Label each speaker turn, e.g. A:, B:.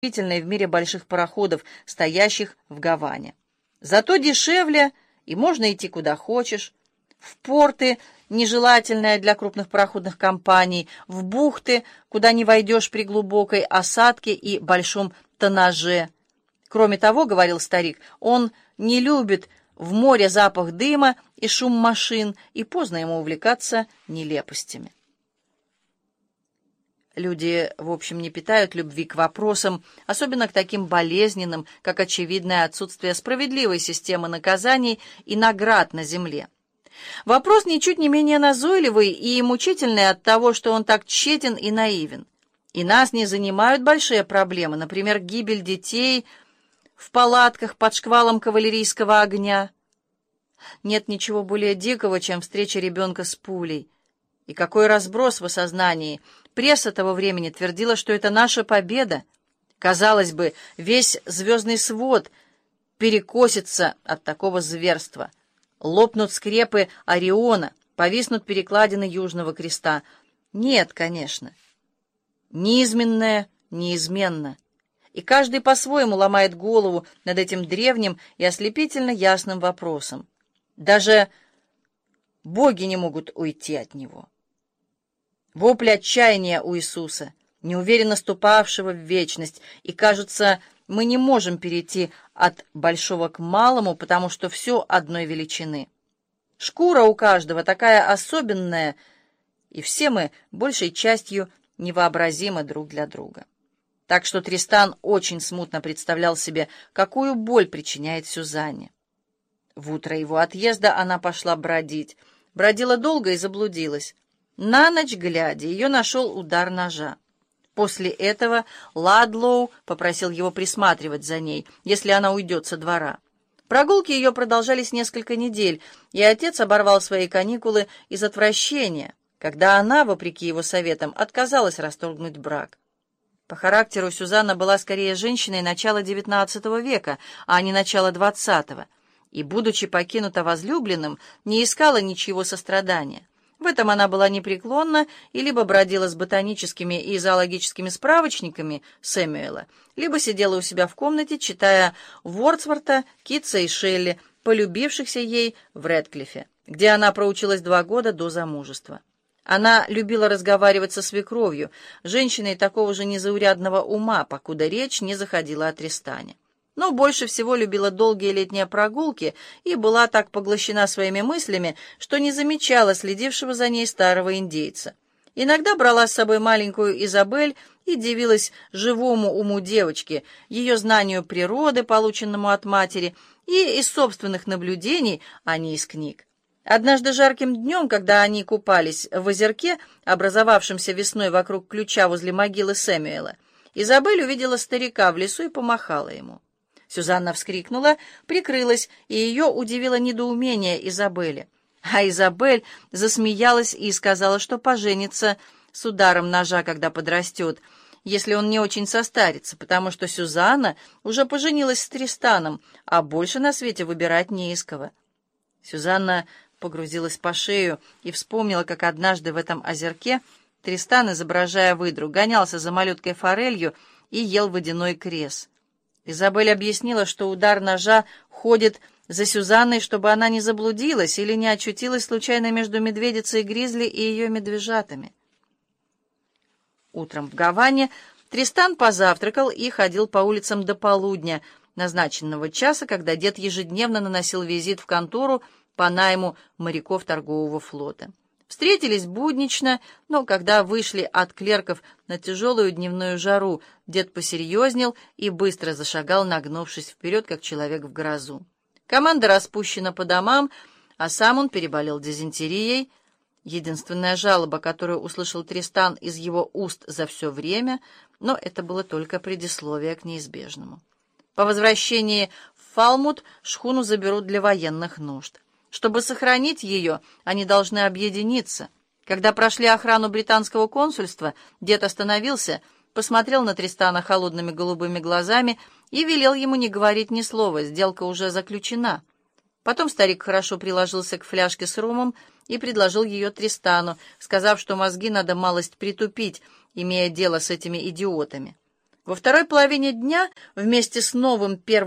A: в мире больших пароходов, стоящих в Гаване. Зато дешевле, и можно идти куда хочешь. В порты, нежелательное для крупных пароходных компаний, в бухты, куда не войдешь при глубокой осадке и большом тоннаже. Кроме того, говорил старик, он не любит в море запах дыма и шум машин, и поздно ему увлекаться нелепостями. Люди, в общем, не питают любви к вопросам, особенно к таким болезненным, как очевидное отсутствие справедливой системы наказаний и наград на земле. Вопрос ничуть не менее назойливый и мучительный от того, что он так тщетен и наивен. И нас не занимают большие проблемы, например, гибель детей в палатках под шквалом кавалерийского огня. Нет ничего более дикого, чем встреча ребенка с пулей. И какой разброс в осознании – Пресса того времени твердила, что это наша победа. Казалось бы, весь звездный свод перекосится от такого зверства. Лопнут скрепы Ориона, повиснут перекладины Южного Креста. Нет, конечно. Неизменное неизменно. И каждый по-своему ломает голову над этим древним и ослепительно ясным вопросом. Даже боги не могут уйти от него. Вопль отчаяния у Иисуса, неуверенно ступавшего в вечность, и, кажется, мы не можем перейти от большого к малому, потому что все одной величины. Шкура у каждого такая особенная, и все мы большей частью невообразимы друг для друга. Так что Тристан очень смутно представлял себе, какую боль причиняет Сюзанне. В утро его отъезда она пошла бродить. Бродила долго и заблудилась. На ночь глядя, ее нашел удар ножа. После этого Ладлоу попросил его присматривать за ней, если она уйдет со двора. Прогулки ее продолжались несколько недель, и отец оборвал свои каникулы из отвращения, когда она, вопреки его советам, отказалась расторгнуть брак. По характеру Сюзанна была скорее женщиной начала XIX века, а не начала XX, и, будучи покинута возлюбленным, не искала ничего сострадания. В этом она была непреклонна и либо бродила с ботаническими и зоологическими справочниками Сэмюэла, либо сидела у себя в комнате, читая Вордсворта, Китса и Шелли, полюбившихся ей в Редклифе, где она проучилась два года до замужества. Она любила разговаривать со свекровью, женщиной такого же незаурядного ума, покуда речь не заходила о Тристане но больше всего любила долгие летние прогулки и была так поглощена своими мыслями, что не замечала следившего за ней старого индейца. Иногда брала с собой маленькую Изабель и дивилась живому уму девочки, ее знанию природы, полученному от матери, и из собственных наблюдений, а не из книг. Однажды жарким днем, когда они купались в озерке, образовавшемся весной вокруг ключа возле могилы Сэмюэла, Изабель увидела старика в лесу и помахала ему. Сюзанна вскрикнула, прикрылась, и ее удивило недоумение Изабели. А Изабель засмеялась и сказала, что поженится с ударом ножа, когда подрастет, если он не очень состарится, потому что Сюзанна уже поженилась с Тристаном, а больше на свете выбирать не из кого. Сюзанна погрузилась по шею и вспомнила, как однажды в этом озерке Тристан, изображая выдру, гонялся за малюткой форелью и ел водяной крес. Изабель объяснила, что удар ножа ходит за Сюзанной, чтобы она не заблудилась или не очутилась случайно между медведицей Гризли и ее медвежатами. Утром в Гаване Тристан позавтракал и ходил по улицам до полудня, назначенного часа, когда дед ежедневно наносил визит в контору по найму моряков торгового флота. Встретились буднично, но когда вышли от клерков на тяжелую дневную жару, дед посерьезнел и быстро зашагал, нагнувшись вперед, как человек в грозу. Команда распущена по домам, а сам он переболел дизентерией. Единственная жалоба, которую услышал Тристан из его уст за все время, но это было только предисловие к неизбежному. По возвращении в Фалмут шхуну заберут для военных нужд. Чтобы сохранить ее, они должны объединиться. Когда прошли охрану британского консульства, дед остановился, посмотрел на Тристана холодными голубыми глазами и велел ему не говорить ни слова, сделка уже заключена. Потом старик хорошо приложился к фляжке с румом и предложил ее Тристану, сказав, что мозги надо малость притупить, имея дело с этими идиотами. Во второй половине дня вместе с новым первым